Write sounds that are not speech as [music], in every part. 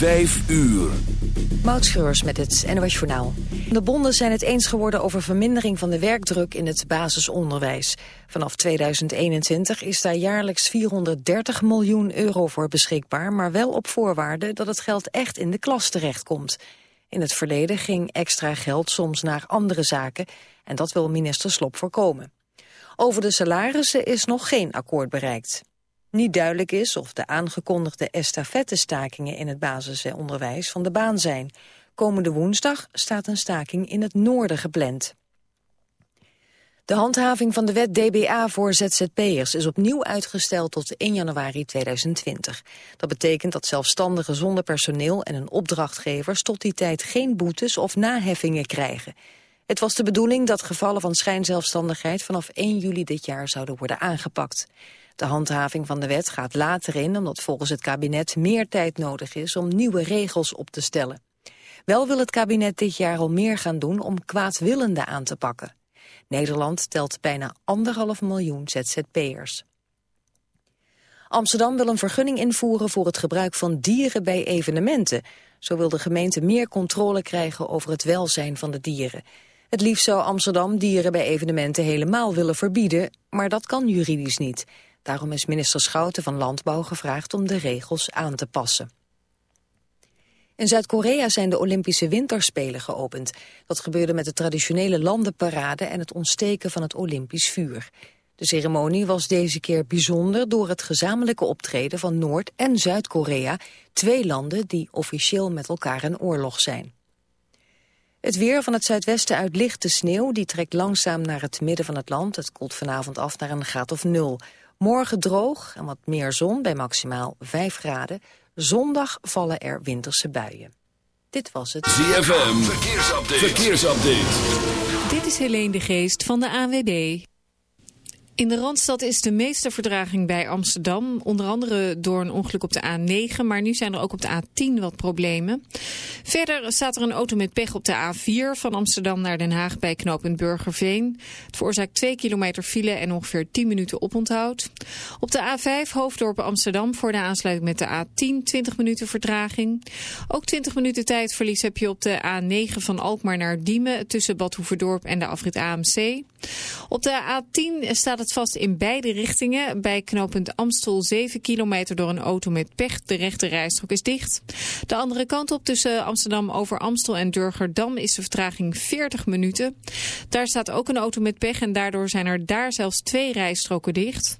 Vijf uur. Moutschreurs met het NOS Journaal. De bonden zijn het eens geworden over vermindering van de werkdruk in het basisonderwijs. Vanaf 2021 is daar jaarlijks 430 miljoen euro voor beschikbaar... maar wel op voorwaarde dat het geld echt in de klas terechtkomt. In het verleden ging extra geld soms naar andere zaken... en dat wil minister Slop voorkomen. Over de salarissen is nog geen akkoord bereikt. Niet duidelijk is of de aangekondigde estafettestakingen in het basisonderwijs van de baan zijn. Komende woensdag staat een staking in het noorden gepland. De handhaving van de wet DBA voor ZZP'ers is opnieuw uitgesteld tot 1 januari 2020. Dat betekent dat zelfstandigen zonder personeel en een opdrachtgevers tot die tijd geen boetes of naheffingen krijgen. Het was de bedoeling dat gevallen van schijnzelfstandigheid vanaf 1 juli dit jaar zouden worden aangepakt. De handhaving van de wet gaat later in omdat volgens het kabinet meer tijd nodig is om nieuwe regels op te stellen. Wel wil het kabinet dit jaar al meer gaan doen om kwaadwillenden aan te pakken. Nederland telt bijna anderhalf miljoen ZZP'ers. Amsterdam wil een vergunning invoeren voor het gebruik van dieren bij evenementen. Zo wil de gemeente meer controle krijgen over het welzijn van de dieren. Het liefst zou Amsterdam dieren bij evenementen helemaal willen verbieden, maar dat kan juridisch niet. Daarom is minister Schouten van Landbouw gevraagd om de regels aan te passen. In Zuid-Korea zijn de Olympische Winterspelen geopend. Dat gebeurde met de traditionele landenparade en het ontsteken van het Olympisch vuur. De ceremonie was deze keer bijzonder door het gezamenlijke optreden van Noord- en Zuid-Korea, twee landen die officieel met elkaar in oorlog zijn. Het weer van het zuidwesten uit lichte sneeuw, die trekt langzaam naar het midden van het land. Het koelt vanavond af naar een graad of nul. Morgen droog en wat meer zon bij maximaal 5 graden. Zondag vallen er winterse buien. Dit was het. ZFM, verkeersupdate. verkeersupdate. Dit is Helene de Geest van de ANWB. In de Randstad is de meeste verdraging bij Amsterdam. Onder andere door een ongeluk op de A9. Maar nu zijn er ook op de A10 wat problemen. Verder staat er een auto met pech op de A4 van Amsterdam naar Den Haag bij knooppunt Burgerveen. Het veroorzaakt 2 kilometer file en ongeveer 10 minuten oponthoud. Op de A5 Hoofddorp Amsterdam voor de aansluiting met de A10 20 minuten verdraging. Ook 20 minuten tijdverlies heb je op de A9 van Alkmaar naar Diemen tussen Bad Hoeverdorp en de afrit AMC. Op de A10 staat het vast in beide richtingen. Bij knooppunt Amstel 7 kilometer door een auto met pech. De rechte rijstrook is dicht. De andere kant op tussen Amsterdam over Amstel en Durgerdam is de vertraging 40 minuten. Daar staat ook een auto met pech en daardoor zijn er daar zelfs twee rijstroken dicht.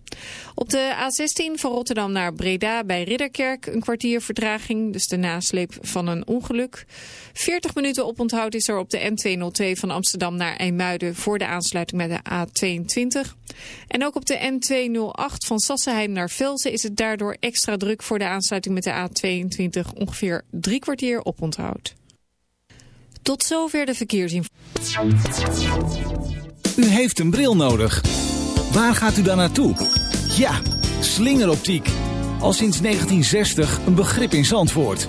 Op de A16 van Rotterdam naar Breda bij Ridderkerk een kwartier vertraging. Dus de nasleep van een ongeluk. 40 minuten oponthoud is er op de N202 van Amsterdam naar IJmuiden voor de aansluiting met de A22. En ook op de N208 van Sassenheim naar Velzen is het daardoor extra druk voor de aansluiting met de A22 ongeveer drie kwartier oponthoud. Tot zover de verkeersinformatie. U heeft een bril nodig. Waar gaat u dan naartoe? Ja, slingeroptiek. Al sinds 1960 een begrip in Zandvoort.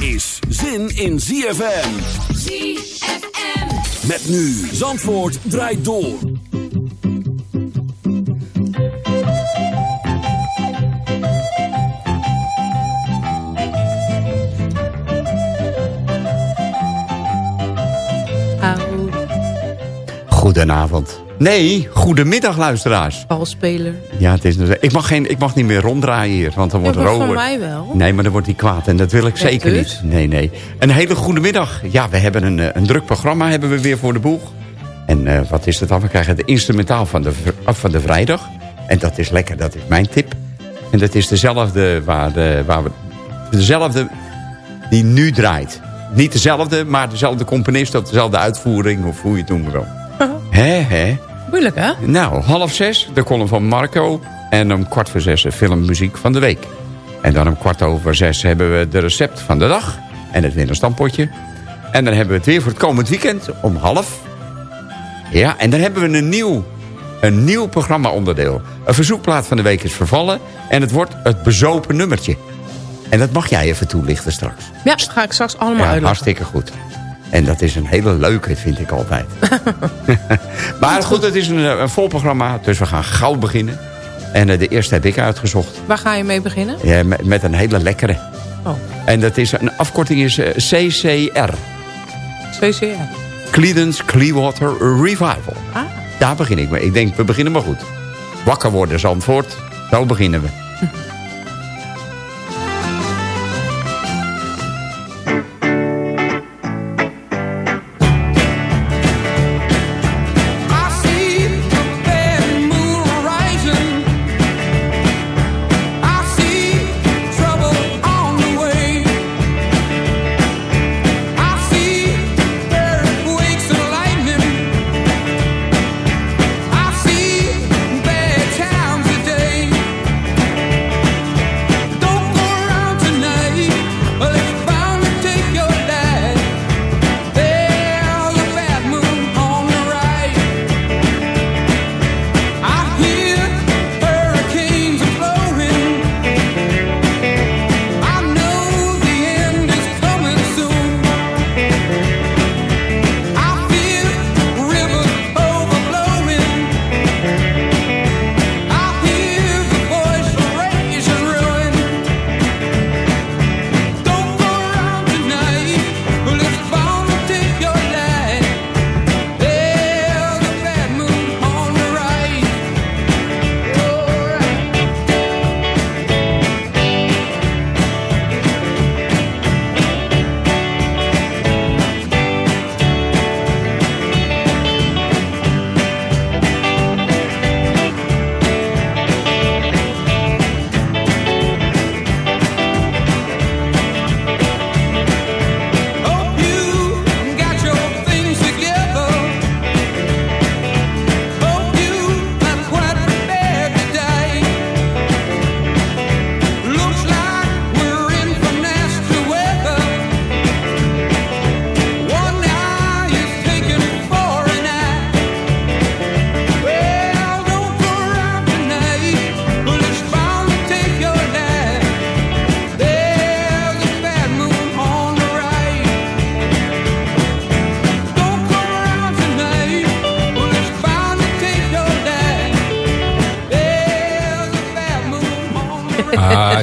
is zin in ZFM. ZFM. Met nu Zandvoort draait door. Goedenavond. Nee, goedemiddag luisteraars. Valspeler. Ja, het is, ik, mag geen, ik mag niet meer ronddraaien hier, want dan wordt Ja, maar Robert... van mij wel. Nee, maar dan wordt hij kwaad en dat wil ik zeker dus? niet. Nee, nee. Een hele goede middag. Ja, we hebben een, eh, een druk programma hebben we weer voor de boeg. En eh, wat is het dan? We krijgen de instrumentaal van de, van de vrijdag. En dat is lekker, dat is mijn tip. En dat is dezelfde waar, de, waar we... Dezelfde die nu draait. Niet dezelfde, maar dezelfde componist of dezelfde uitvoering of hoe je het wil. Hè, hè? Moeilijk, hè? Nou, half zes, de column van Marco. En om kwart voor zes de filmmuziek van de week. En dan om kwart over zes hebben we de recept van de dag. En het winterstampotje. En dan hebben we het weer voor het komend weekend om half. Ja, en dan hebben we een nieuw, een nieuw programma-onderdeel. Een verzoekplaat van de week is vervallen. En het wordt het bezopen nummertje. En dat mag jij even toelichten straks. Ja, dat ga ik straks allemaal Ja, uitleggen. hartstikke goed. En dat is een hele leuke, vind ik altijd. [laughs] maar goed, het is een, eh, een vol programma, dus we gaan gauw beginnen. En eh, de eerste heb ik uitgezocht. Waar ga je mee beginnen? Ja, met, met een hele lekkere. Oh, En dat is, een afkorting is eh, CCR. CCR. Credence Clearwater Revival. Ah, Daar begin ik mee. Ik denk, we beginnen maar goed. Wakker worden, Zandvoort. Zo beginnen we.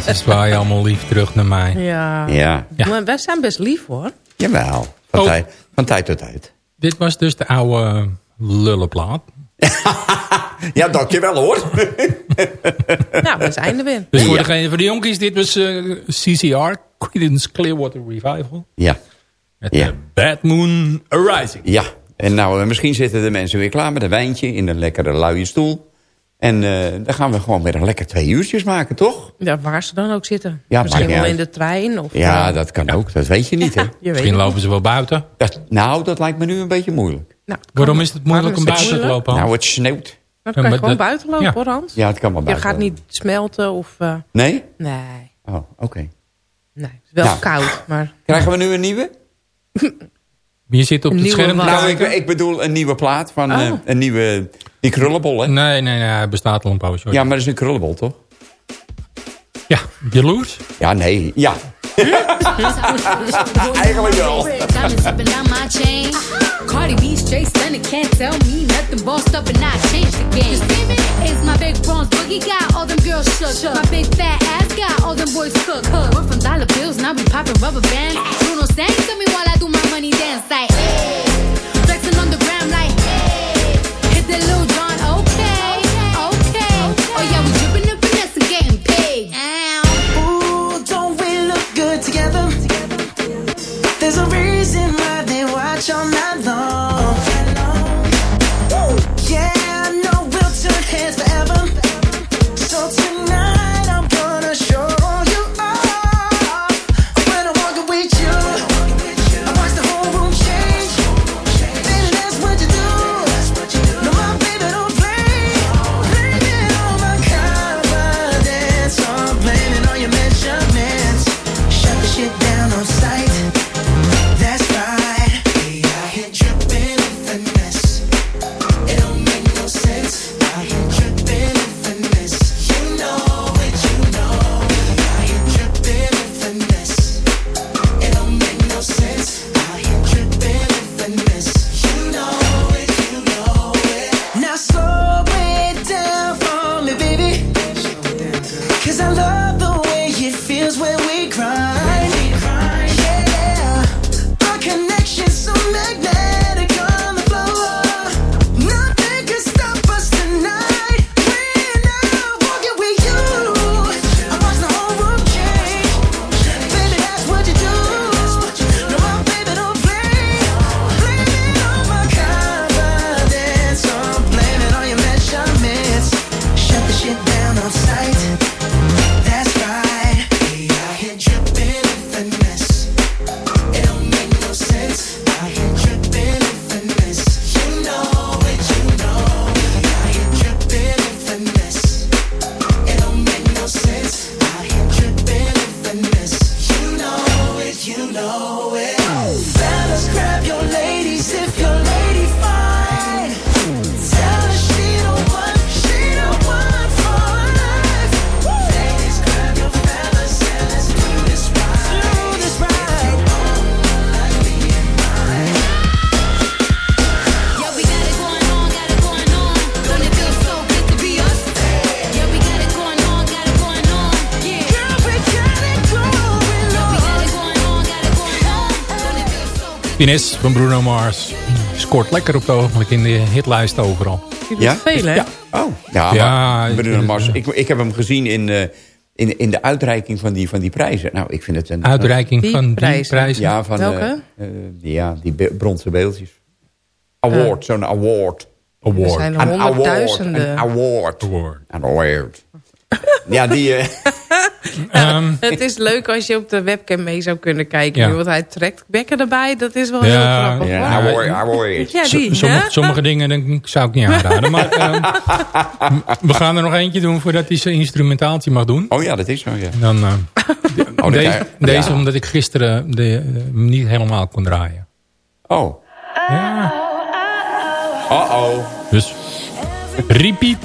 Ze zwaaien allemaal lief terug naar mij. ja. Ja, Ja. Maar wij zijn best lief, hoor. jawel. Van, Oh. tijd, van tijd tot tijd. Dit was dus de oude lullenplaat. [laughs] Ja, dankjewel hoor. [laughs] nou, we zijn er weer. Dus voor, Ja. degene, voor de jonkies, dit was eh, CCR, Creedence Clearwater Revival. Ja. Met Ja. Bad Moon Arising. Ja, en nou, eh, misschien zitten de mensen weer klaar met een wijntje in een lekkere luie stoel. En eh, dan gaan we gewoon weer een lekker twee uurtjes maken, toch? Ja, waar ze dan ook zitten. Ja, Misschien wel in de trein. Of, Ja, eh, dat kan ook. Dat weet je niet, hè? je weet Misschien lopen ze wel buiten. Dat, nou, dat lijkt me nu een beetje moeilijk. Nou, Waarom is het moeilijk om buiten te lopen? Nou, het sneeuwt. Dan Ja, kan je gewoon dat- buiten lopen, ja. hoor, Hans. Ja, het kan wel Je buiten. gaat niet smelten of... eh, Nee? nee, Oh, oké. nee. Het is wel Nou. koud, maar... Krijgen we nu een nieuwe? [laughs] Je zit op Een het nieuwe scherm? Nou, ik, bedoel een nieuwe plaat van Oh. eh, een nieuwe... Die krullenbol, hè? Nee, nee, nee, hij bestaat al een hoor. Ja, maar dat is een krullenbol, toch? ja, jaloers? Ja, nee. Ja. Cardi B straight stunning, can't tell me nothing. Bossed up and I changed the game. It's my big bronze boogie got all them girls shook. My big fat ass got all them boys cook. We're from dollar bills, now we popping rubber bands. Bruno sang to me while I do my money dance like. Hey. Flexing on the gram like. Hey. Hit the Lil There's a reason why they watch all night long. Van Bruno Mars. Scoort lekker op het ogenblik in de hitlijst overal. Doet Ja? veel, hè? Ja. Oh, ja, Ja, maar Bruno ik- Mars. Ik, ik heb hem gezien in, eh, in, in de uitreiking van die, van die prijzen. Nou, ik vind het een... Uitreiking Die van die prijzen. prijzen. Ja, van Welke? eh, eh, die- ja, die be- bronzen beeldjes. Award, zo'n award. Er Award. zijn Een award. honderdduizenden. Een award. Award. Een award. ja, die... [laughs] eh, Ehm, Het is leuk als je op de webcam mee zou kunnen kijken. Ja. nu, Want hij trekt bekken erbij. Dat is wel Ja, heel grappig. ja, hoor. Ja, die. sommige, dingen denk, zou ik niet aanraden. Maar ehm, we gaan er nog eentje doen voordat hij zijn instrumentaaltje mag doen. Oh ja, dat is zo, ja. Dan, eh, [laughs] Oh, deze, deze ja. omdat ik gisteren de, eh, niet helemaal kon draaien. Oh. Ja. Uh-oh. Dus repeat.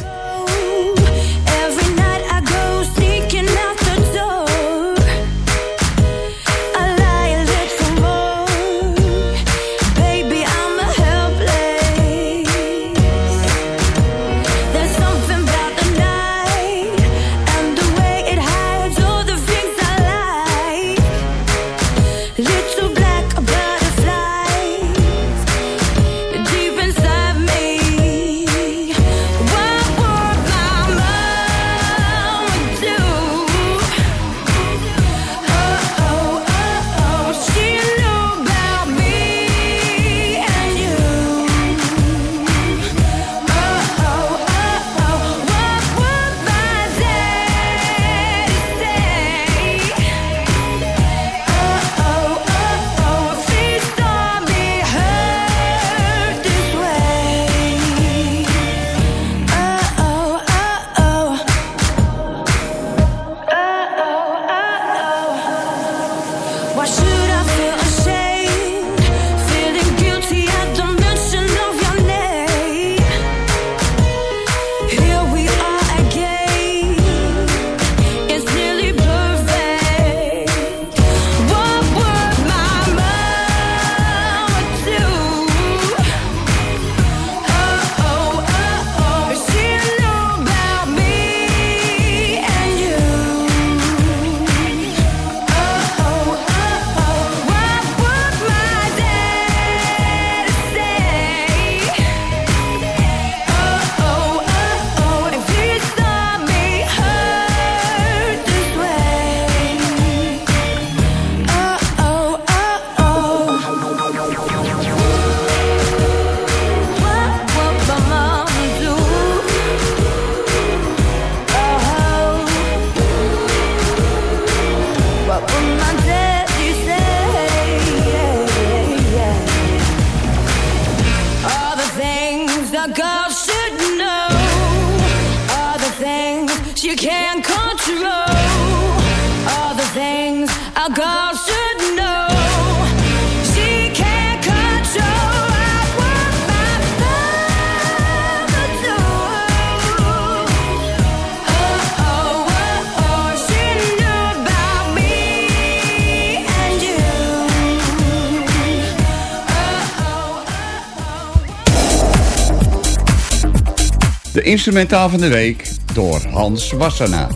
Instrumentaal van de week door Hans Wassenaar.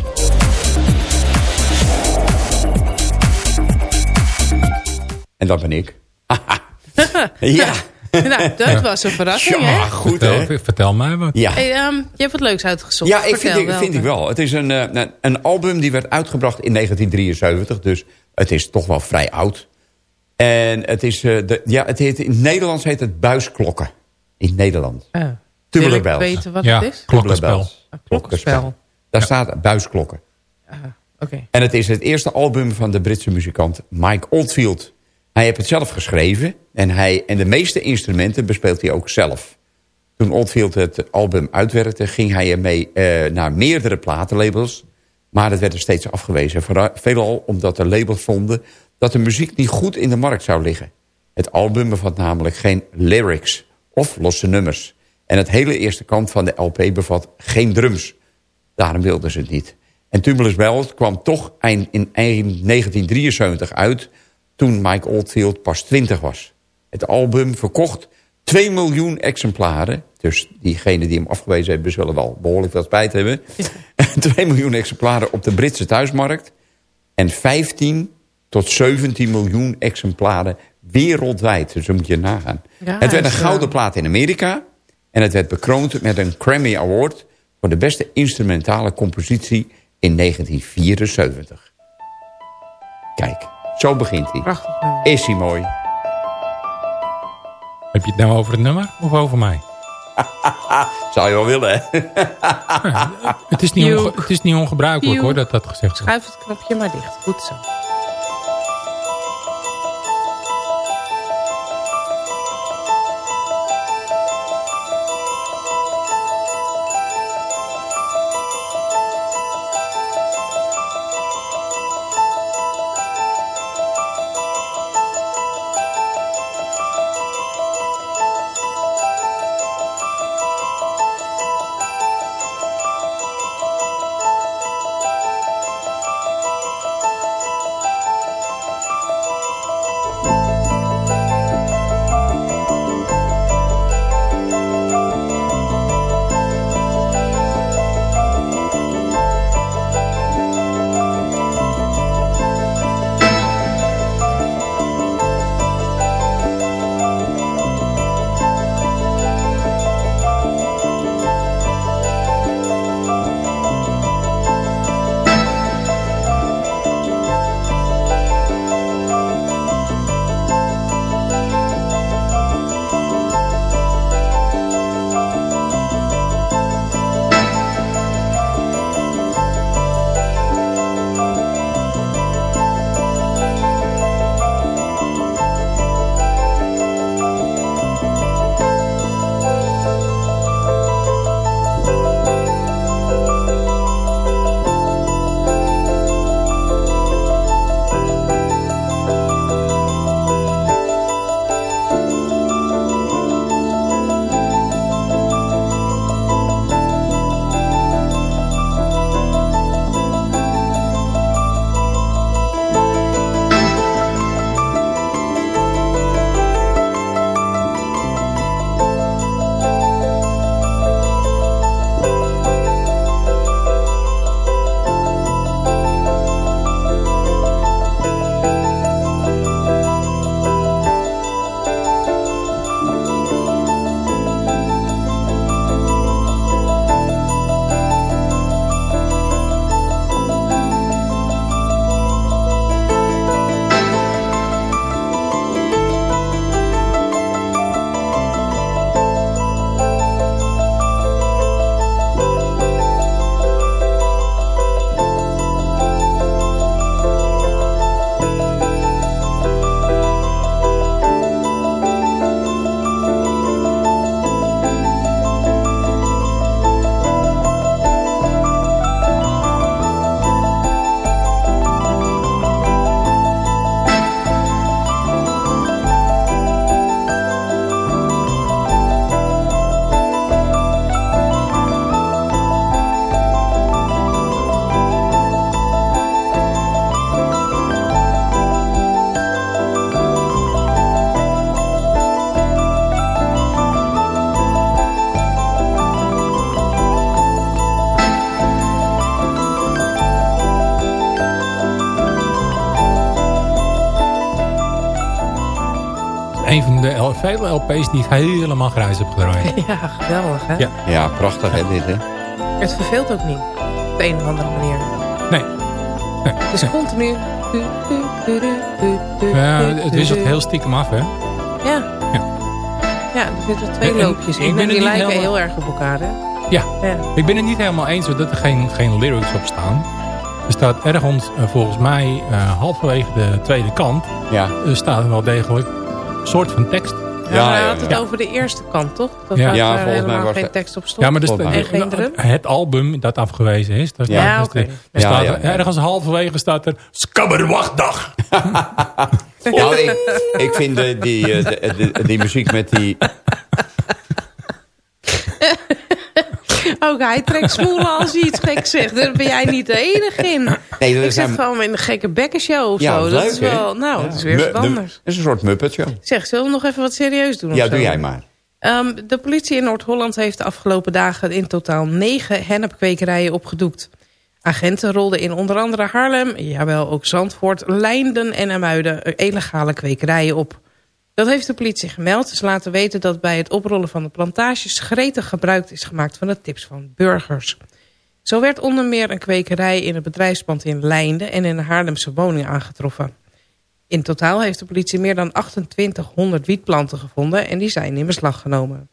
En dat ben ik. [laughs] ja. nou, dat was een verrassing, Ja, hè? goed vertel, hè? vertel mij wat. Ja. Hey, ehm, je hebt wat leuks uitgezocht. Ja, ik Vertel, vind, ik, vind ik wel. Het is een, eh, een, een album die werd uitgebracht in 1973. Dus het is toch wel vrij oud. En het is, eh, de, ja, het heet, in het Nederlands heet het Buisklokken. In Nederland. Ah. Tubular Wil ik bells. weten wat Ja, het is? klokkenspel. Een klokkenspel. Daar staat buisklokken. Oké. En het is het eerste album van de Britse muzikant Mike Oldfield. Hij heeft het zelf geschreven. En, hij, en de meeste instrumenten bespeelt hij ook zelf. Toen Oldfield het album uitwerkte... ging hij ermee eh, naar meerdere platenlabels. Maar dat werd er steeds afgewezen. Vooral- Veelal omdat de labels vonden... dat de muziek niet goed in de markt zou liggen. Het album bevat namelijk geen lyrics of losse nummers. En het hele eerste kant van de LP bevat geen drums. Daarom wilden ze het niet. En Tubular Bells kwam toch eind, in eind 1973 uit... toen Mike Oldfield pas 20 was. Het album verkocht 2 miljoen exemplaren. Dus diegenen die hem afgewezen hebben... zullen wel behoorlijk veel spijt hebben. [laughs] 2 miljoen exemplaren op de Britse thuismarkt. En 15 tot 17 miljoen exemplaren wereldwijd. Dus dat moet je nagaan. Ja, het werd een gouden eh, plaat in Amerika... en het werd bekroond met een Grammy Award... voor de beste instrumentale compositie in 1974. Kijk, zo begint hij. Prachtig nummer. Is hij mooi? Heb je het nou over het nummer of over mij? [laughs] Zou je wel willen, hè? [laughs] Het is niet, het is niet ongebruikelijk hoor, dat dat gezegd wordt. Schuif het knopje maar dicht. Goed zo. LP's die ik helemaal grijs heb gedraaid. [laughs] Ja, geweldig hè? Ja. Ja, prachtig hè, dit hè. Het verveelt ook niet. Op de een of andere manier. Nee. nee. Het is continu... Ja, het wisselt heel stiekem af, hè? Ja. Ja, er zitten twee loopjes ik in. ben En die lijken helemaal- heel erg op elkaar, hè? Ja. Ja. Ik ben het niet helemaal eens dat er geen, geen lyrics op staan. Er staat ergens, eh, volgens mij, eh, halverwege de tweede kant... Ja. er staat er wel degelijk een soort van tekst. Ja, Ja, maar hij ja, had het ja. over de eerste kant, toch? Dat Ja. Ja, eh, volgens mij helemaal was geen dat- tekst op stond. Ja, maar En geen drum? het album dat afgewezen is. Staat, Ja, dus oké. de- er Ja, staat er-. Ergens halverwege staat er... Skabberwachtdag! [laughs] Nou, ik, ik vind de, die, eh, de, de- die muziek met die... Ook hij trekt smoelen als hij iets gek zegt. Daar ben jij niet de enige in. Nee, dat ik zit gewoon in een gekke bekkenshow of Ja, zo. Dat leuk, is wel, nou, Ja. dat is weer wat de- anders. Het is een soort Muppet Show. Zeg, zullen we nog even wat serieus doen? of Ja, zo? doe jij maar. Ehm, de politie in Noord-Holland heeft de afgelopen dagen in totaal negen hennepkwekerijen opgedoekt. Agenten rolden in onder andere Haarlem, jawel ook Zandvoort, Leinden en Amuiden illegale kwekerijen op. Dat heeft de politie gemeld. Ze laten weten dat bij het oprollen van de plantages gretig gebruik is gemaakt van de tips van burgers. Zo werd onder meer een kwekerij in het bedrijfspand in Leinden en in een Haarlemse woning aangetroffen. In totaal heeft de politie meer dan 2800 wietplanten gevonden en die zijn in beslag genomen.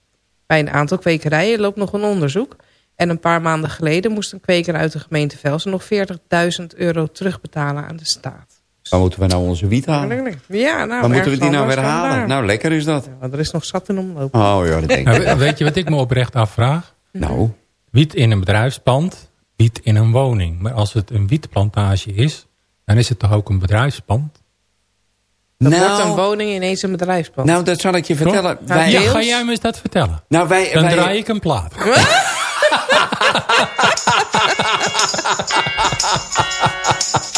Bij een aantal kwekerijen loopt nog een onderzoek. En een paar maanden geleden moest een kweker uit de gemeente Velsen nog 40.000 euro terugbetalen aan de staat. Waar moeten we nou onze wiet halen? Ja, nou, Waar moeten we die nou weer dan halen? daar. Nou, lekker is dat. Ja, er is nog zat in omloop. Oh ja, dat denk Nou, ik. we- weet je wat ik me oprecht afvraag? Nou, Wiet in een bedrijfspand, wiet in een woning. Maar als het een wietplantage is, dan is het toch ook een bedrijfspand? Dat wordt een nou, woning ineens een bedrijfspand. nou, dat zal ik je vertellen. Wij, Ja, ga jij me eens dat vertellen? nou, wij, Dan wij, draai ik een plaat. [laughs] [laughs]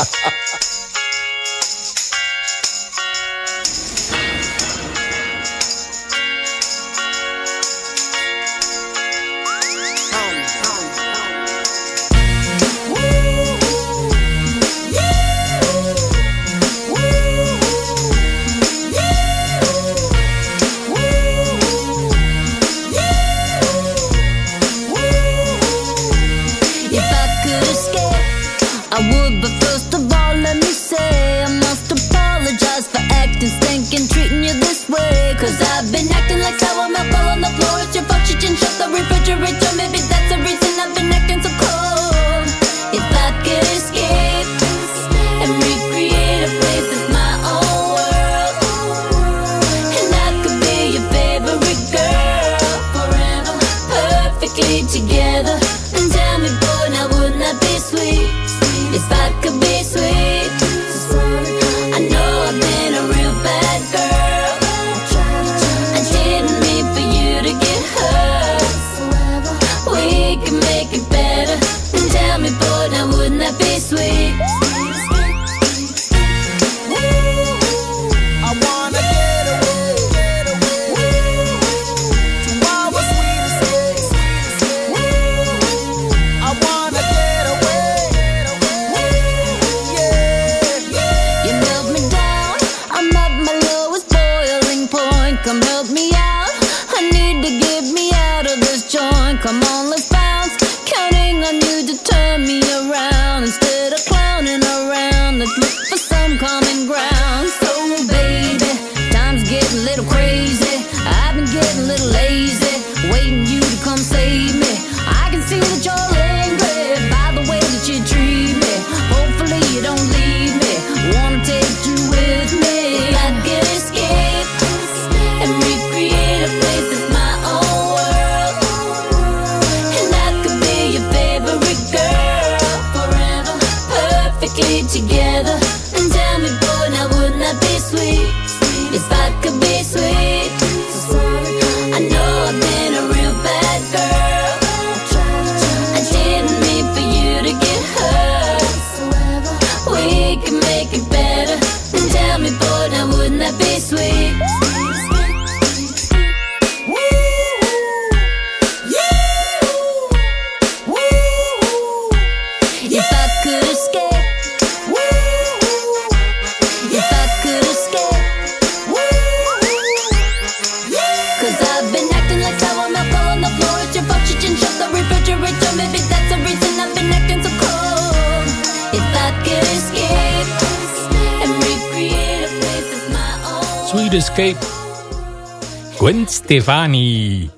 Stefani.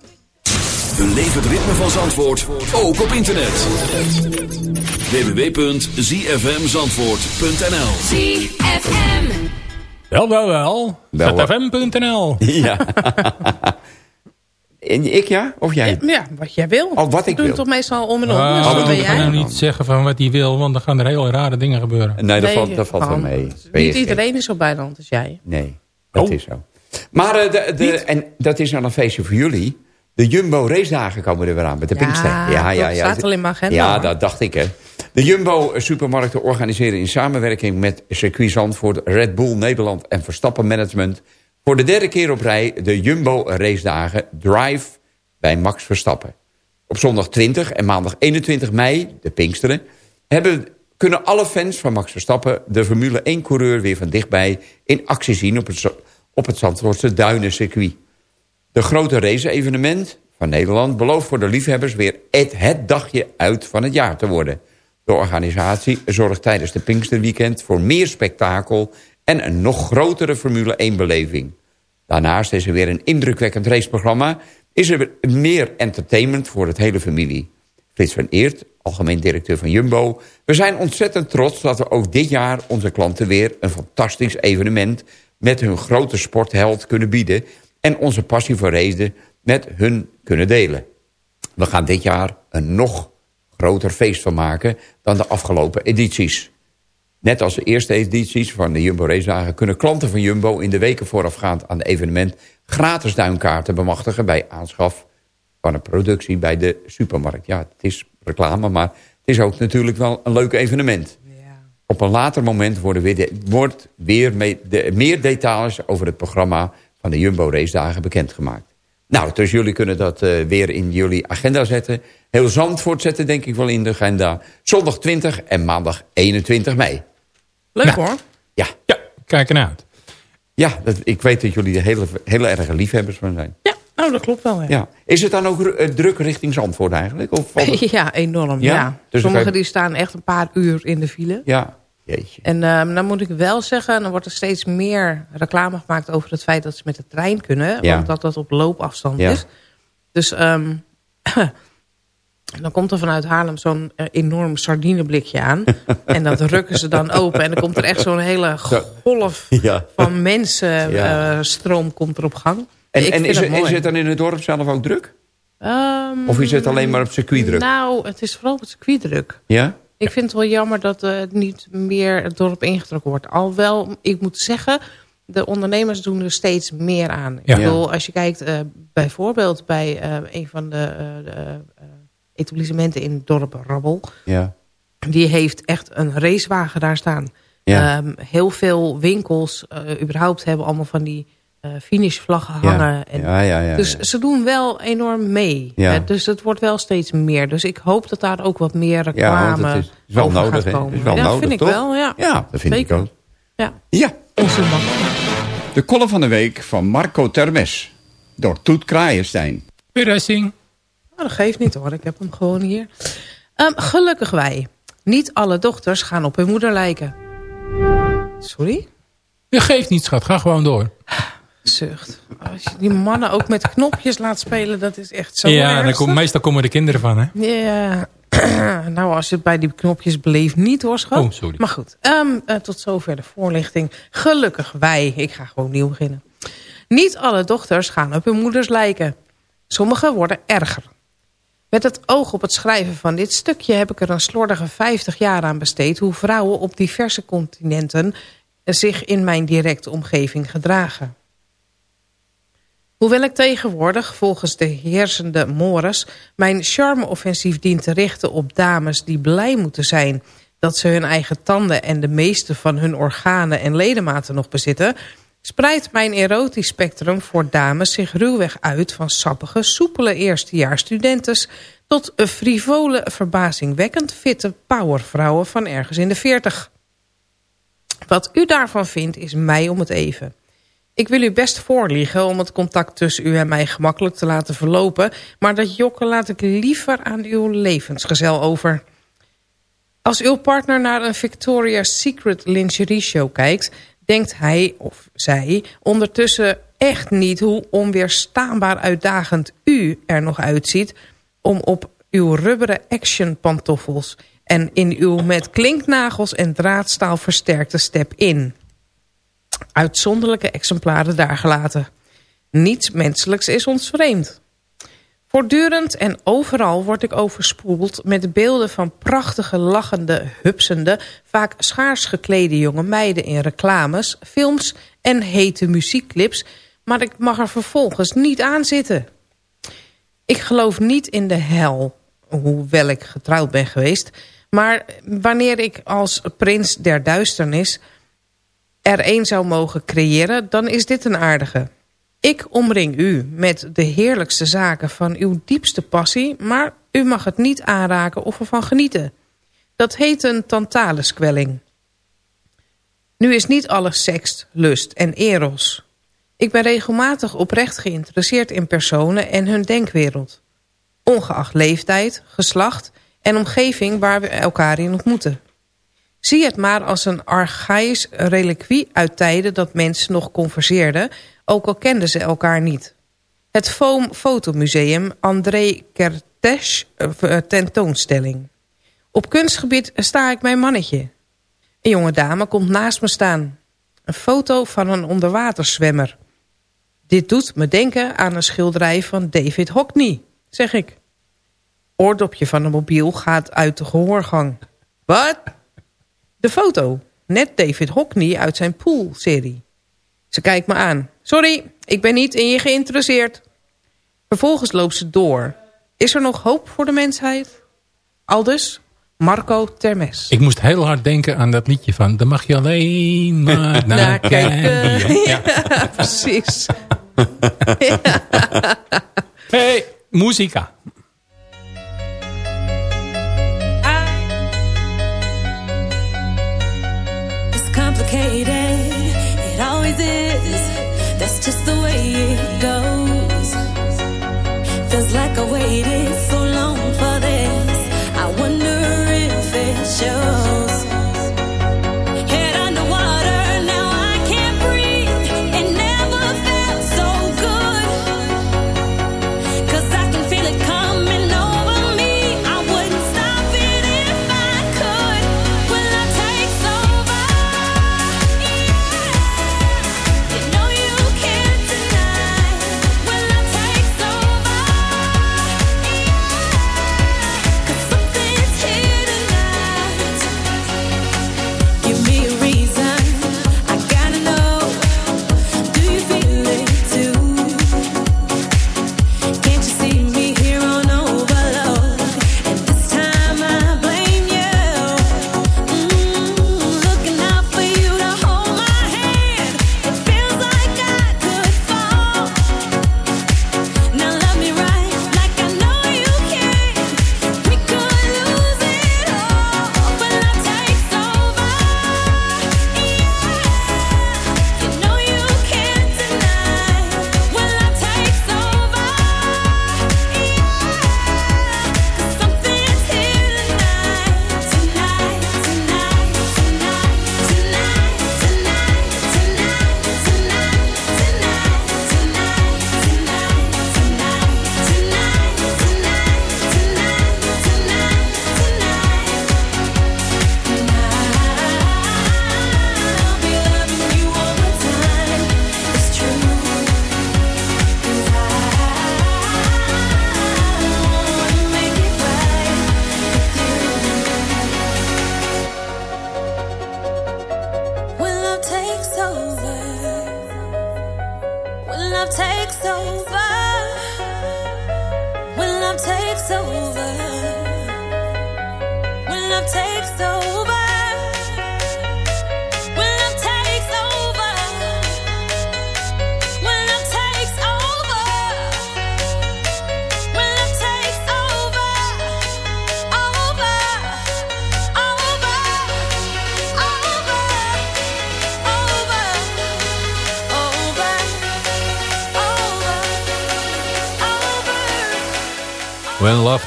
Beleef het ritme van Zandvoort, ook op internet. www.zfmzandvoort.nl ZFM. Wel, wel, wel. ZFM.nl. Ja. [laughs] en ik ja? Of jij? Ja, wat jij wil. Oh, wat ik We doen wil. het toch meestal om en om. Ah, dus ik ga jij? nou niet zeggen van wat hij wil, want dan gaan er hele rare dingen gebeuren. Nee, dat Nee, valt, dat valt wel mee. Ben je Niet iedereen is zo bijland als jij. Nee, dat Oh. is zo. Maar eh, de, de, en dat is dan een feestje voor jullie. De Jumbo race dagen komen er weer aan met de Ja, Pinkster. dat staat al in mijn agenda, Ja, dat dacht ik hè. De Jumbo supermarkten organiseren in samenwerking met Circuit Zandvoort, Red Bull Nederland en Verstappen Management voor de derde keer op rij de Jumbo race dagen Drive bij Max Verstappen. Op zondag 20 en maandag 21 mei, de Pinksteren, hebben, kunnen alle fans van Max Verstappen de Formule 1-coureur weer van dichtbij in actie zien op het, op het Zandvoortse Duinencircuit. De grote race-evenement van Nederland belooft voor de liefhebbers weer het, dagje uit van het jaar te worden. De organisatie zorgt tijdens de Pinksterweekend voor meer spektakel en een nog grotere Formule 1-beleving. Daarnaast is er weer een indrukwekkend raceprogramma. Is er meer entertainment voor het hele familie. Frits van Eert, algemeen directeur van Jumbo. We zijn ontzettend trots dat we ook dit jaar onze klanten weer een fantastisch evenement met hun grote sportheld kunnen bieden en onze passie voor racen met hun kunnen delen. We gaan dit jaar een nog groter feest van maken dan de afgelopen edities. Net als de eerste edities van de Jumbo Race Dagen... kunnen klanten van Jumbo in de weken voorafgaand aan het evenement... gratis duinkaarten bemachtigen bij aanschaf van een productie bij de supermarkt. Ja, het is reclame, maar het is ook natuurlijk wel een leuk evenement. Op een later moment worden weer de- wordt weer mee- de- meer details over het programma van de Jumbo Race Dagen bekendgemaakt. Nou, dus jullie kunnen dat eh, weer in jullie agenda zetten. Heel Zandvoort zetten denk ik wel in de agenda. Zondag 20 en maandag 21 mei. Leuk Nou. hoor. Ja, Ja, kijk ernaar uit. ja dat, ik weet dat jullie er hele, hele erg liefhebbers van zijn. Ja, nou dat klopt wel. Ja, Ja. Is het dan ook eh, druk richting Zandvoort eigenlijk? Of het- [laughs] ja enorm. Ja? Ja? Dus Sommigen die staan echt een paar uur in de file. Ja, jeetje. En ehm, dan moet ik wel zeggen, dan wordt er steeds meer reclame gemaakt over het feit dat ze met de trein kunnen. Ja. Want dat dat op loopafstand Ja. is. Dus ehm, [clears throat] dan komt er vanuit Haarlem zo'n eh, enorm sardineblikje aan. [laughs] en dat rukken ze dan open. En dan komt er echt zo'n hele golf [laughs] van mensenstroom Ja. stroom komt er op gang. En, is, het is het dan in het dorp zelf ook druk? Ehm, Of is het alleen maar op circuit druk? Nou, het is vooral op het circuit druk. Ja? Ik vind het wel jammer dat eh, het niet meer het dorp ingetrokken wordt. Alhoewel, ik moet zeggen, de ondernemers doen er steeds meer aan. Ja. Ik bedoel, als je kijkt eh, bijvoorbeeld bij eh, een van de, eh, de eh, etablissementen in het dorp Rabbel. Ja. Die heeft echt een racewagen daar staan. Ja. Ehm, heel veel winkels eh, überhaupt hebben allemaal van die eh finishvlaggen hangen. Ja. En Ja, ja, ja, dus ja. ze doen wel enorm mee. Ja. Eh, dus het wordt wel steeds meer. Dus ik hoop dat daar ook wat meer reclame want het is, is wel over nodig. gaat hè? komen. Is wel ja, nodig, vind ik toch? wel. Ja, Ja, dat vind Zeker. ik ook. Ja. Ja, Onze man. De column van de week van Marco Termes. Door Toet Kraaienstein. Verrassing. Nou, dat geeft niet hoor. Ik heb hem gewoon hier. Ehm, gelukkig wij. Niet alle dochters gaan op hun moeder lijken. Sorry? Dat geeft niet, schat. Ga gewoon door. Zucht. Als je die mannen ook met knopjes laat spelen, dat is echt zo ja, dan kom, meestal komen de kinderen van, hè? Ja, [clears throat] nou als je het bij die knopjes beleeft niet hoor schat. Oh, sorry. Maar goed, ehm, eh, tot zover de voorlichting. Gelukkig wij. Ik ga gewoon nieuw beginnen. Niet alle dochters gaan op hun moeders lijken. Sommige worden erger. Met het oog op het schrijven van dit stukje heb ik er een slordige 50 jaar aan besteed... hoe vrouwen op diverse continenten zich in mijn directe omgeving gedragen. Hoewel ik tegenwoordig, volgens de heersende mores... mijn charme-offensief dient te richten op dames die blij moeten zijn... dat ze hun eigen tanden en de meeste van hun organen en ledematen nog bezitten... spreidt mijn erotisch spectrum voor dames zich ruwweg uit... van sappige, soepele eerstejaarsstudentes... tot een frivole, verbazingwekkend fitte powervrouwen van ergens in de veertig. Wat u daarvan vindt is mij om het even... Ik wil u best voorliegen om het contact tussen u en mij gemakkelijk te laten verlopen... maar dat jokken laat ik liever aan uw levensgezel over. Als uw partner naar een Victoria's Secret lingerie show kijkt... denkt hij of zij ondertussen echt niet hoe onweerstaanbaar uitdagend u er nog uitziet... om op uw rubberen action pantoffels en in uw met klinknagels en draadstaal versterkte step-in. Uitzonderlijke exemplaren daar gelaten. Niets menselijks is ons vreemd. Voortdurend en overal word ik overspoeld met beelden van prachtige, lachende, hupsende... vaak schaars geklede jonge meiden in reclames, films en hete muziekclips... maar ik mag er vervolgens niet aan zitten. Ik geloof niet in de hel, hoewel ik getrouwd ben geweest... maar wanneer ik als prins der duisternis er een zou mogen creëren... dan is dit een aardige... Ik omring u met de heerlijkste zaken van uw diepste passie... maar u mag het niet aanraken of ervan genieten. Dat heet een tantaleskwelling. Nu is niet alles seks, lust en eros. Ik ben regelmatig oprecht geïnteresseerd in personen en hun denkwereld. Ongeacht leeftijd, geslacht en omgeving waar we elkaar in ontmoeten. Zie het maar als een archaïs reliquie uit tijden dat mensen nog converseerden ook al kenden ze elkaar niet. Het Foam Fotomuseum André Kertész eh, tentoonstelling. Op kunstgebied sta ik mijn mannetje. Een jonge dame komt naast me staan. Een foto van een onderwaterzwemmer. Dit doet me denken aan een schilderij van David Hockney, zeg ik. Oordopje van de mobiel gaat uit de gehoorgang. Wat? De foto. Net David Hockney uit zijn Pool-serie. Ze kijkt me aan. Sorry, ik ben niet in je geïnteresseerd. Vervolgens loopt ze door. Is er nog hoop voor de mensheid? Aldus, Marco Termes. Ik moest heel hard denken aan dat liedje van... Dan mag je alleen maar [laughs] naar kijken. Ja. Ja, precies. [laughs] Hey, muzika.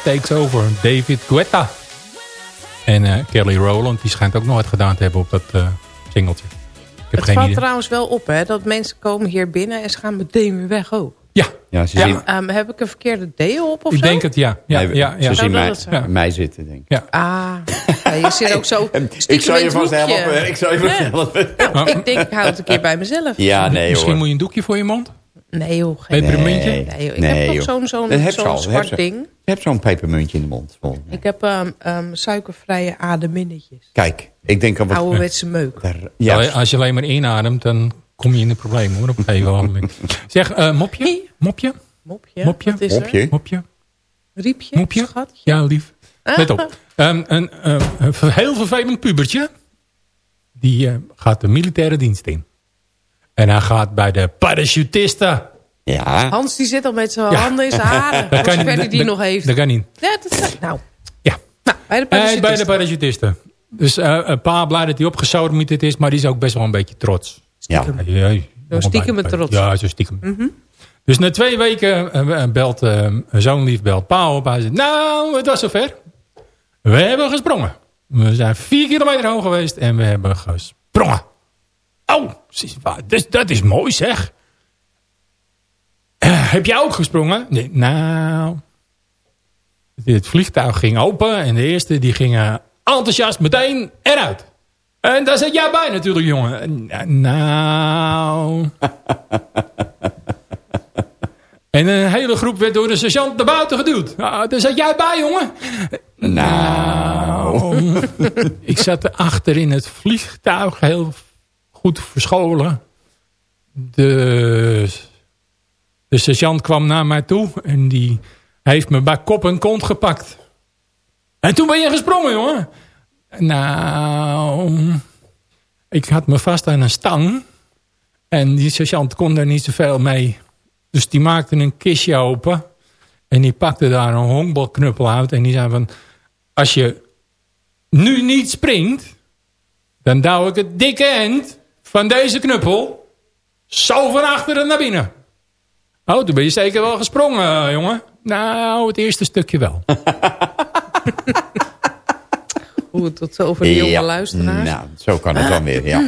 Takes Over, David Guetta. En eh, Kelly Rowland, die schijnt ook nog wat gedaan te hebben op dat eh singeltje. heb Het geen valt idee. trouwens wel op, hè, dat mensen komen hier binnen en ze gaan meteen weer weg ook. Ja, Ja, ze Ja. zien, Ehm, heb ik een verkeerde deel op of ik zo? denk het, ja. ja, nee, ja, ze ja. zien Zou mij, mij zitten, denk ik. Ah, ja, je zit ook zo [laughs] ik in je vast helpen. Ik zal je vast Ja. helpen. Nou, ik denk, ik hou het een keer bij mezelf. Ja, nee Misschien hoor. moet je een doekje voor je mond. Nee joh, geen Pepermuntje. Nee, Nee, joh. Ik nee, heb toch joh. zo'n dat zwart ding. Je hebt zo'n pepermuntje in de mond. volgens mij. Ik heb ehm, ehm, suikervrije ademinnetjes. Kijk, ik denk al wat... Ouderwetse meuk. Daar- Ja. Ja, Als je alleen maar inademt, dan kom je in de problemen hoor. Op een gegeven moment. [laughs] Zeg, eh, mopje? Mopje? Mopje. Mopje? Wat is er? Mopje. Mopje? Riepje? Mopje? Schatje? Ja, lief. Ah. Let op. Ehm, een, eh, een heel vervelend pubertje. Die eh, gaat de militaire dienst in. En hij gaat bij de parachutisten. ja. Hans die zit al met zijn Ja. handen in zijn [laughs] haren. Dat hij dat- die dat- nog heeft. Dat kan niet. Ja, dat Nou, Ja. nou bij de Eh, bij parachutisten. de parachutisten. Dus eh, een pa blij dat hij opgesodemieterd is. Maar die is ook best wel een beetje trots. Ja. Stiekem. Ja, ja, Zo stiekem met trots. Ja, zo stiekem. Mhm. Dus na twee weken eh, belt uh, zo'n lief belt pa op. Hij zegt, nou, het was zover. We hebben gesprongen. We zijn vier kilometer hoog geweest en we hebben gesprongen. Oh, dus, dat is mooi zeg. Eh, heb jij ook gesprongen? Nee, nou... Het vliegtuig ging open en de eerste die gingen enthousiast meteen eruit. En daar zit jij bij natuurlijk, jongen. Eh, Nou... [laughs] En een hele groep werd door de sergeant naar buiten geduwd. Ah, daar zat jij bij, jongen. Nou. [laughs] ik zat erachter in het vliegtuig, heel goed verscholen. De, de sergeant kwam naar mij toe en die heeft me bij kop en kont gepakt. En toen ben je gesprongen, jongen. Nou, ik had me vast aan een stang. En die sergeant kon daar niet zoveel mee. Dus die maakte een kistje open. En die pakte daar een honkbalknuppel uit. En die zei van... Als je nu niet springt... Dan douw ik het dikke eind van deze knuppel... Zo van achteren naar binnen. Oh, toen ben je zeker wel gesprongen, eh, jongen. Nou, het eerste stukje wel. [laughs] Goed, tot zover de jonge Ja. luisteraars. Nou, zo kan het dan weer, ja.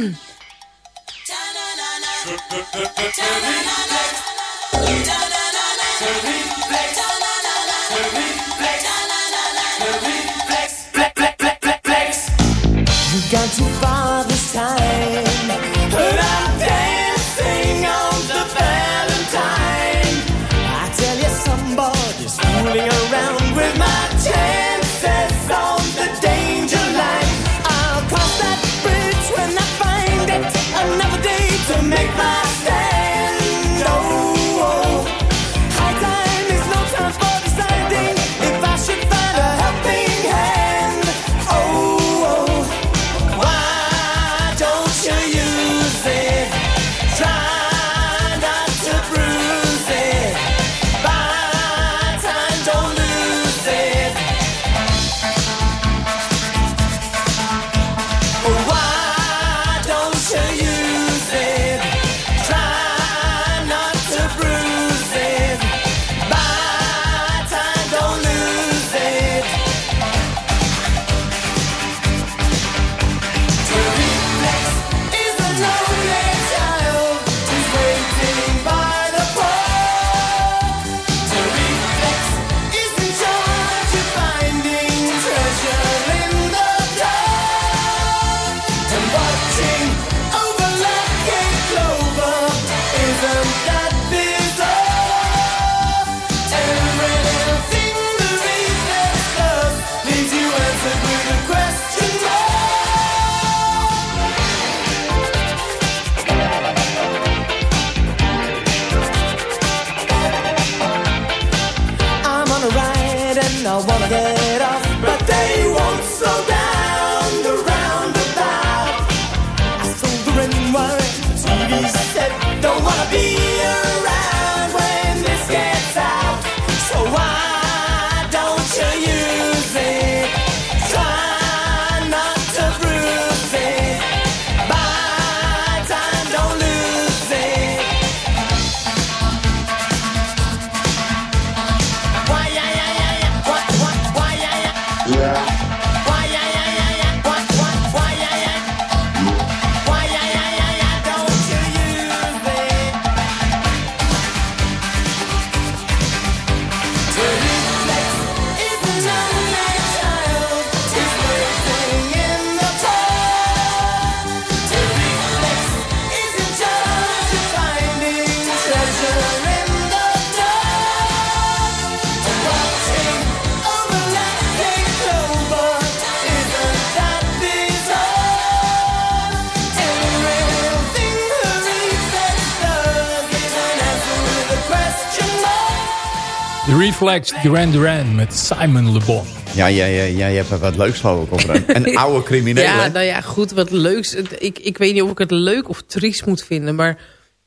Reflex, Duran Duran met Simon Le Bon. Ja, ja, ja, ja, je hebt er wat leuks geloof ik over. Een, oude crimineel, Ja, hè? nou ja, goed, wat leuks. Ik, ik weet niet of ik het leuk of triest moet vinden, maar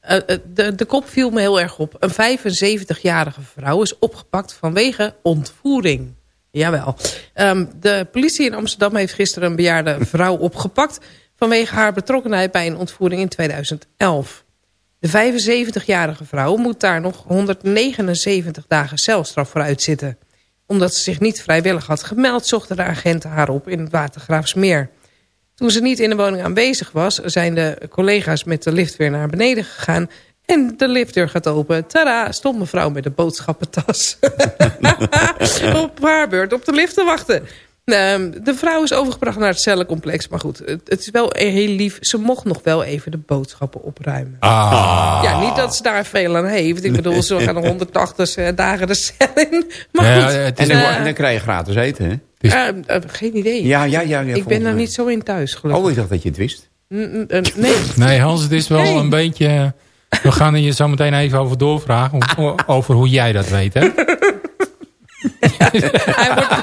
eh, de, de kop viel me heel erg op. Een 75-jarige vrouw is opgepakt vanwege ontvoering. Jawel. Ehm, de politie in Amsterdam heeft gisteren een bejaarde vrouw opgepakt... vanwege haar betrokkenheid bij een ontvoering in 2011. De 75-jarige vrouw moet daar nog 179 dagen celstraf voor uitzitten. Omdat ze zich niet vrijwillig had gemeld... zochten de agenten haar op in het Watergraafsmeer. Toen ze niet in de woning aanwezig was... zijn de collega's met de lift weer naar beneden gegaan... en de liftdeur gaat open. Tada, stond mevrouw met een boodschappentas. [laughs] op haar beurt op de lift te wachten. Ehm, de vrouw is overgebracht naar het cellencomplex. Maar goed, het, is wel heel lief. Ze mocht nog wel even de boodschappen opruimen. Ah. Ja, niet dat ze daar veel aan heeft. Ik bedoel, ze gaan nog 180 dagen de cel in. Maar Ja, goed, En dan, eh, en dan krijg je gratis eten, hè? eh, eh, geen idee. Ja, ja, ja. ja ik ben daar niet zo in thuis, gelukkig. Oh, ik dacht dat je het wist. Mm, mm, eh, nee. [laughs] nee, Hans, het is wel Nee. een beetje... We gaan er je zo meteen even over doorvragen. over hoe jij dat weet, hè? [laughs] Hij wordt,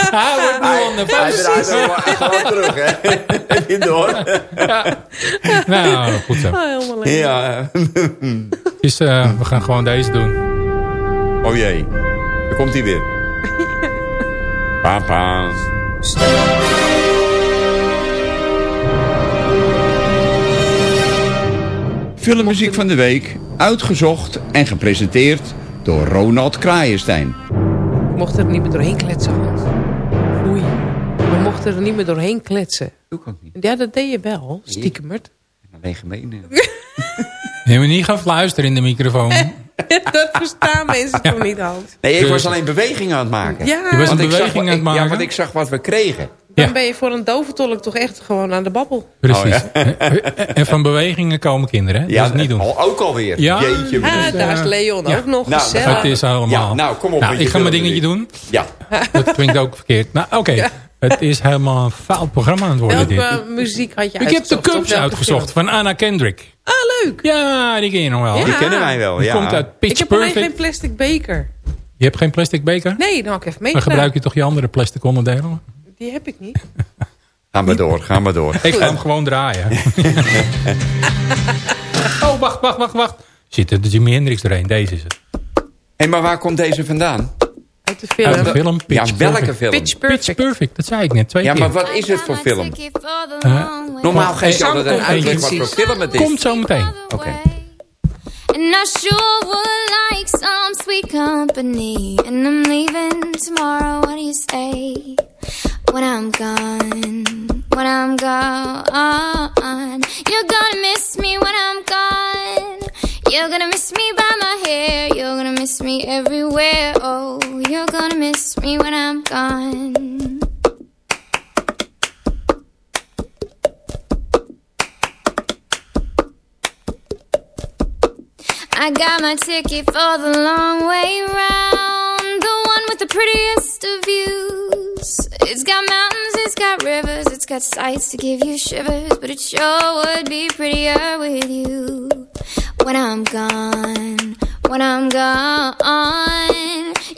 Hij wordt nu on the Hij phone. draait hem gewoon terug, hè? [laughs] Heb je door? Nou, goed zo. oh, helemaal leuk. Ja. Dus eh, we gaan gewoon deze doen. Oh jee. Daar komt hij weer. Papa. Filmmuziek van de week. Uitgezocht en gepresenteerd door Ronald Kraaienstein. We mochten er niet meer doorheen kletsen, er niet meer doorheen kletsen. Doe ik ook niet. Ja, dat deed je wel, stiekemert. Alleen gemeen. Je [laughs] moet niet gaan fluisteren in de microfoon. [laughs] dat verstaan mensen toch niet, Hans? Nee, ik was alleen bewegingen aan het maken. Ja, Je was een Want ik zag beweging wat- aan het maken. Ja, want ik zag wat we kregen. dan Ja. ben je voor een doventolk toch echt gewoon aan de babbel. Precies. Oh, [laughs] En van bewegingen komen kinderen, hè? Ja, dat is niet doen. al- ook alweer. Ja. Jeetje. Ah, daar is Leon ja. ook nog Nou, gezellig. Het is allemaal... Ja, nou, kom op je ik ga mijn dingetje doen. Ja. Dat klinkt ook verkeerd. Nou, oké. Het is helemaal een fout programma aan het worden, Welke dit. muziek had je Ik heb de Cubs uitgezocht film? van Anna Kendrick. Ah, leuk. Ja, die ken je nog wel. Ja. Die kennen wij wel, Die ja. komt uit Ik Pitch heb alleen geen plastic beker. Je hebt geen plastic beker? Nee, dan had ik even Dan meegedaan. gebruik je toch je andere plastic onderdelen? Die heb ik niet. [laughs] Ga maar door, ga maar door. Ik ga hem gewoon draaien. [laughs] oh, wacht, wacht, wacht, wacht. Zit er de Jimi Hendrix erheen? Deze is het. Hé, maar waar komt deze vandaan? Uit de film. Uit de film Pitch ja, welke Perfect. film? Pitch Pitch Perfect. Perfect, dat zei ik net twee Ja, keer. maar wat is het voor film? Eh, Normaal geef je altijd een uitleg wat voor film het is. Komt zo meteen. Oké. And I sure would like some sweet company. And I'm leaving tomorrow. What do you say? When I'm gone, when I'm gone, you're gonna miss me when I'm gone. You're gonna miss me by my hair. You're gonna miss me everywhere. Oh, you're gonna miss me when I'm gone. I got my ticket for the long way round, the one with the prettiest of views. It's got mountains, it's got rivers, it's got sights to give you shivers, but it sure would be prettier with you. When I'm gone, when I'm gone,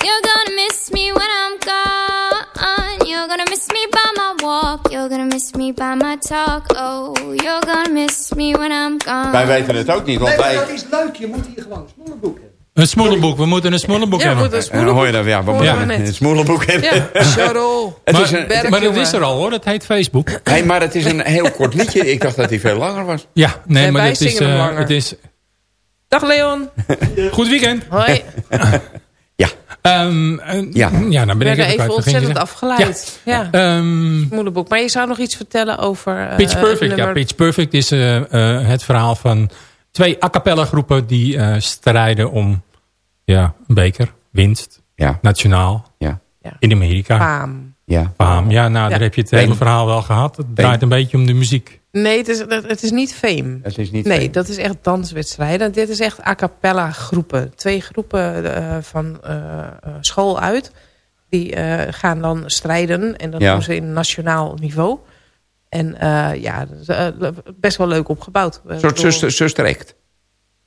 you're gonna miss me when I'm gone. You're gonna miss me by my walk, you're gonna miss me by my talk. Oh, you're gonna miss me when I'm gone. Wij weten het ook niet, want Nee, wij... dat is leuk. Je moet hier gewoon hebben. Een smoelenboek. We moeten een smoelenboek Ja, hebben. een hoor je dat, ja, we moeten een smoelenboek hebben. Ja. [laughs] Het maar, is een, Berg, maar dat is er al hoor. Dat heet Facebook. hey, maar het is een heel kort liedje. Ik dacht dat hij veel langer was. Ja, nee, En maar wij dat is, eh, langer. het is... Dag Leon. Goed weekend. Hoi. Ja. Ehm, eh, Ja. ja, dan We ben ik even even ontzettend afgeleid. Ja. Ehm, Moeilijk Maar je zou nog iets vertellen over... eh, Pitch het Perfect. Ja, Pitch Perfect is het verhaal van twee a cappella groepen die eh, strijden om ja, een beker, winst, Ja, nationaal, ja, in Amerika. Paam. ja. Faam. Ja, nou, Ja. daar heb je het Fame. hele verhaal wel gehad. Het draait een beetje om de muziek. Nee, het is, het is niet fame. Het is niet Nee, dat is echt danswedstrijden. Dit is echt a cappella groepen. Twee groepen eh, van eh, eh, school uit. Die eh, gaan dan strijden. En dat Ja. doen ze in nationaal niveau. En eh, ja, best wel leuk opgebouwd. Een soort zuster, zuster act.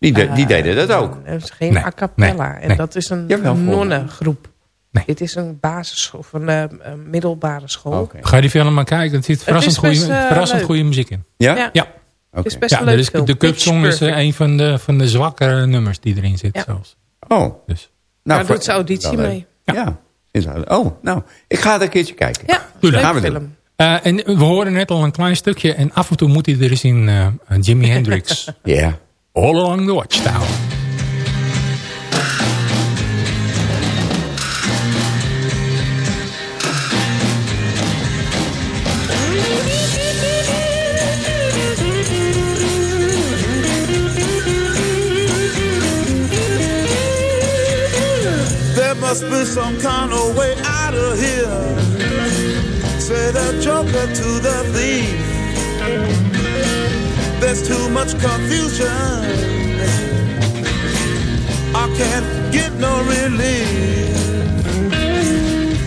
Die, de- die Eh, deden dat ook. Het is geen Nee, a cappella. nee, en nee. dat is een Jawel, nonnengroep. Nee. Dit is een basisschool, of een eh, een middelbare school. Oké. Ga je die film maar kijken. Er zit verrassend, goede, eh, verrassend goede muziek in. Ja? Ja. Ja, Oké. Het is best ja leuk is, de Cupsong is een van de, van de zwakkere nummers die erin zit Ja. zelfs. Oh. Dus. Nou, Daar voor- doet ze auditie wel mee. Ja. Is- Oh, nou. Ik ga er een keertje kijken. Ja. Gaan we doen. film. Eh, en we horen net al een klein stukje. En af en toe moet hij er eens in eh, Jimi Hendrix. [laughs] Ja. All Along the Watchtower. There must be some kind of way out of here. Say the joker to the thief. There's too much confusion. I can't get no relief.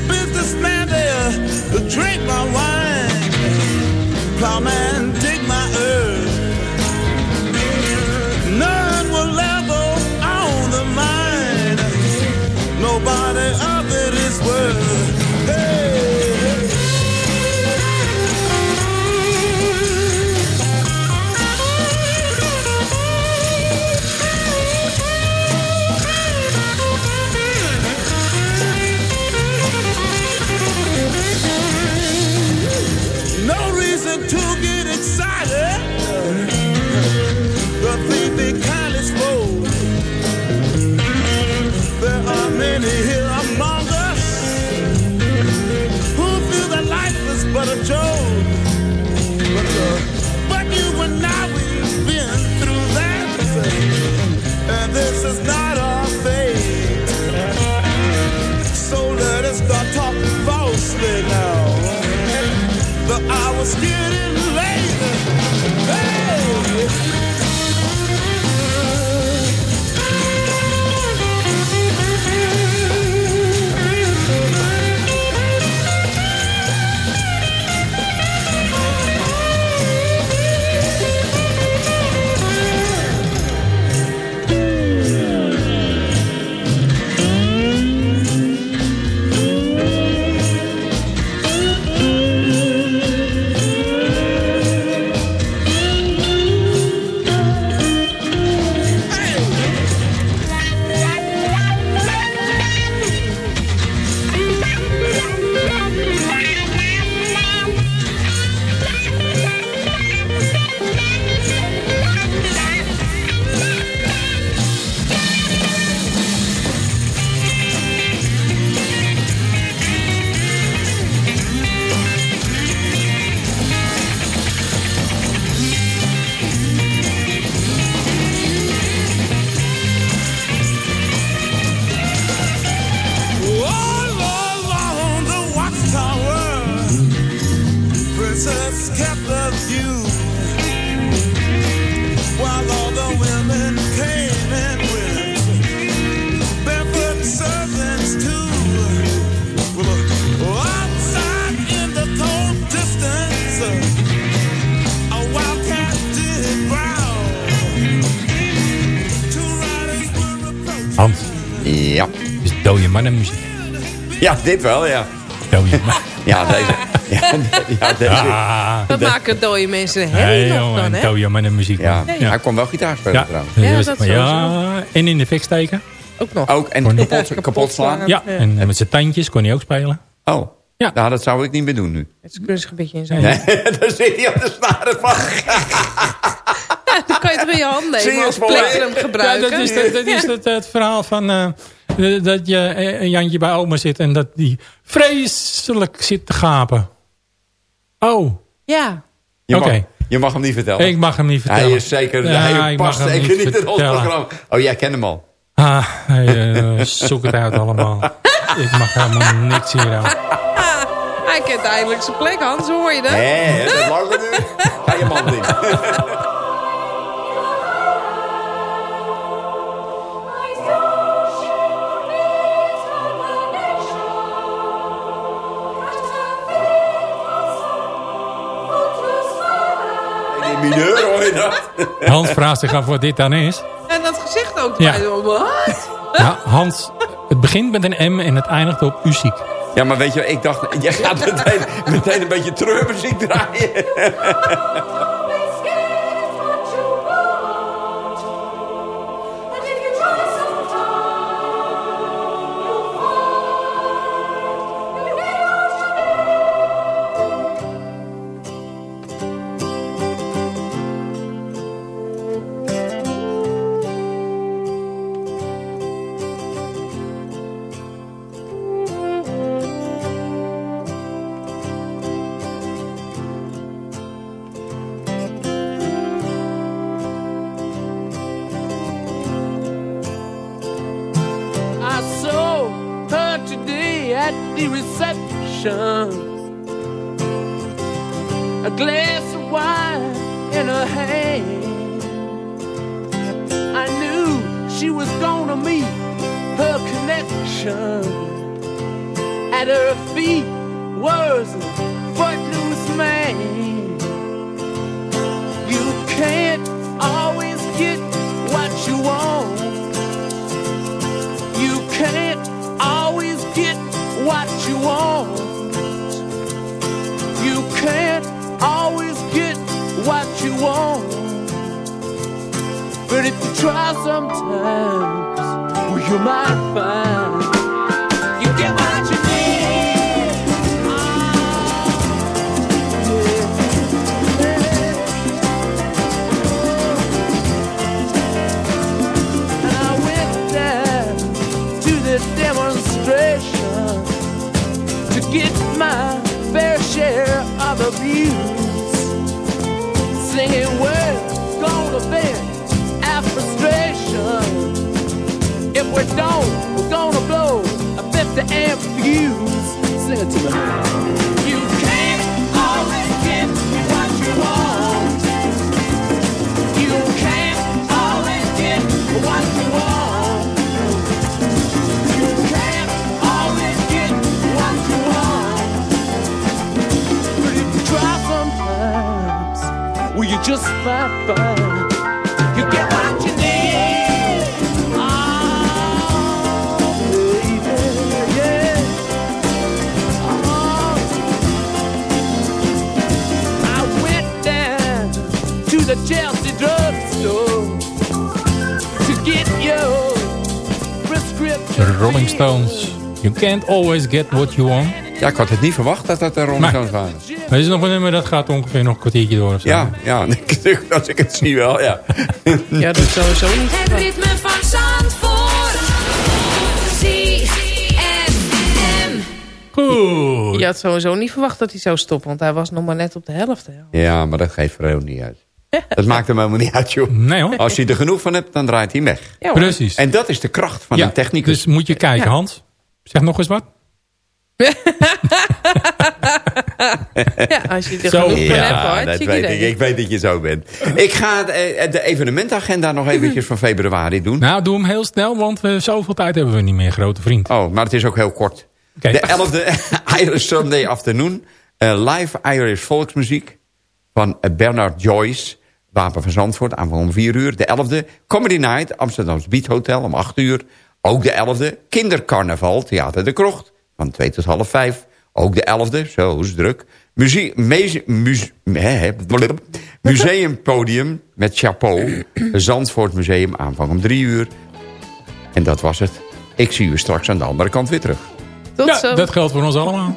Businessman there, drink my wine. Plowman, dode mannenmuziek. Ja, dit wel, ja. Dode [laughs] man. Ja, deze. Ja, ja, deze. Ah, Dat maken dode mensen nee, heel nog jongen, dan, hè? dode mannenmuziek. Ja, man. hij kon wel gitaar spelen Ja, trouwens. Ja, dat ja, en in de fik steken. Ook nog. Ook, en Kon- kapot, Ja, kapot, slaan. Ja, Ja. en met zijn tandjes kon hij ook spelen. Oh, Ja. nou, dat zou ik niet meer doen nu. Het is een een beetje in zijn. Nee, [laughs] [laughs] daar zit hij op de snaren van. Dan kan je het in je hand Zie je nemen als plektrum Ja, gebruiken. dat is, dat, dat is het, het verhaal van eh, dat je eh, een Jantje bij oma zit en dat die vreselijk zit te gapen. Oh, Ja. Je, mag, Oké. je mag hem niet vertellen. ik mag hem niet vertellen. Hij is zeker, Ja, hij ik past mag hem zeker niet niet in ons programma. Oh, jij kent hem al. Ah, hij, eh, zoek het uit allemaal. [laughs] ik mag helemaal niks hier aan. Hij kent eindelijk zijn plek, Hans. Hoor je dat? Nee, dat langer nu. [laughs] Ga je man ding. Mineur hoor je dat? [laughs] Hans vraagt zich af wat dit dan is. En dat ook Ja. Wat? [laughs] Ja, Hans, het begint met een M en het eindigt op Uziek. Ja, maar weet je, ik dacht, [laughs] jij gaat meteen, meteen een beetje treurmuziek draaien. Stones. You can't always get what you want. Ja, ik had het niet verwacht dat dat de Rolling Maar- Stones waren. Er is nog een nummer dat gaat ongeveer nog een kwartiertje door. Of zo. Ja, ja, [laughs] als ik het zie wel, ja. [laughs] Ja, dat is sowieso niet. Het ritme van Zandvoort. Goed. Je had sowieso niet verwacht dat hij zou stoppen, want hij was nog maar net op de helft. Hè. Ja, maar dat geeft voor heel niet uit. [laughs] Dat maakt hem helemaal niet uit, joh. Nee hoor. Als hij er genoeg van hebt, dan draait hij weg. Ja. Precies. En dat is de kracht van ja, een technicus. Dus moet je kijken, Ja. Hans. Zeg nog eens wat. [laughs] Ja, als je er Zo, genoeg van hebt, hoor. Dat weet ik. Ik weet dat je zo bent. Ik ga eh, de evenementagenda nog eventjes van februari doen. Nou, doe hem heel snel, want we, zoveel tijd hebben we niet meer, grote vriend. Oh, maar het is ook heel kort. De 11e [laughs] Irish Sunday Afternoon. eh, live Irish volksmuziek van eh, Bernard Joyce. Wapen van Zandvoort, aanvang om 4 uur. De 11e Comedy Night, Amsterdams Beat Hotel om 8 uur. Ook de 11e Kindercarnaval, Theater de Krocht. Van 2 tot half 5. Ook de 11e, zo is het druk. Muzie meze- museumpodium met chapeau. Zandvoort Museum, aanvang om 3 uur. En dat was het. Ik zie u straks aan de andere kant weer terug. Tot Ja, zo. dat geldt voor ons allemaal.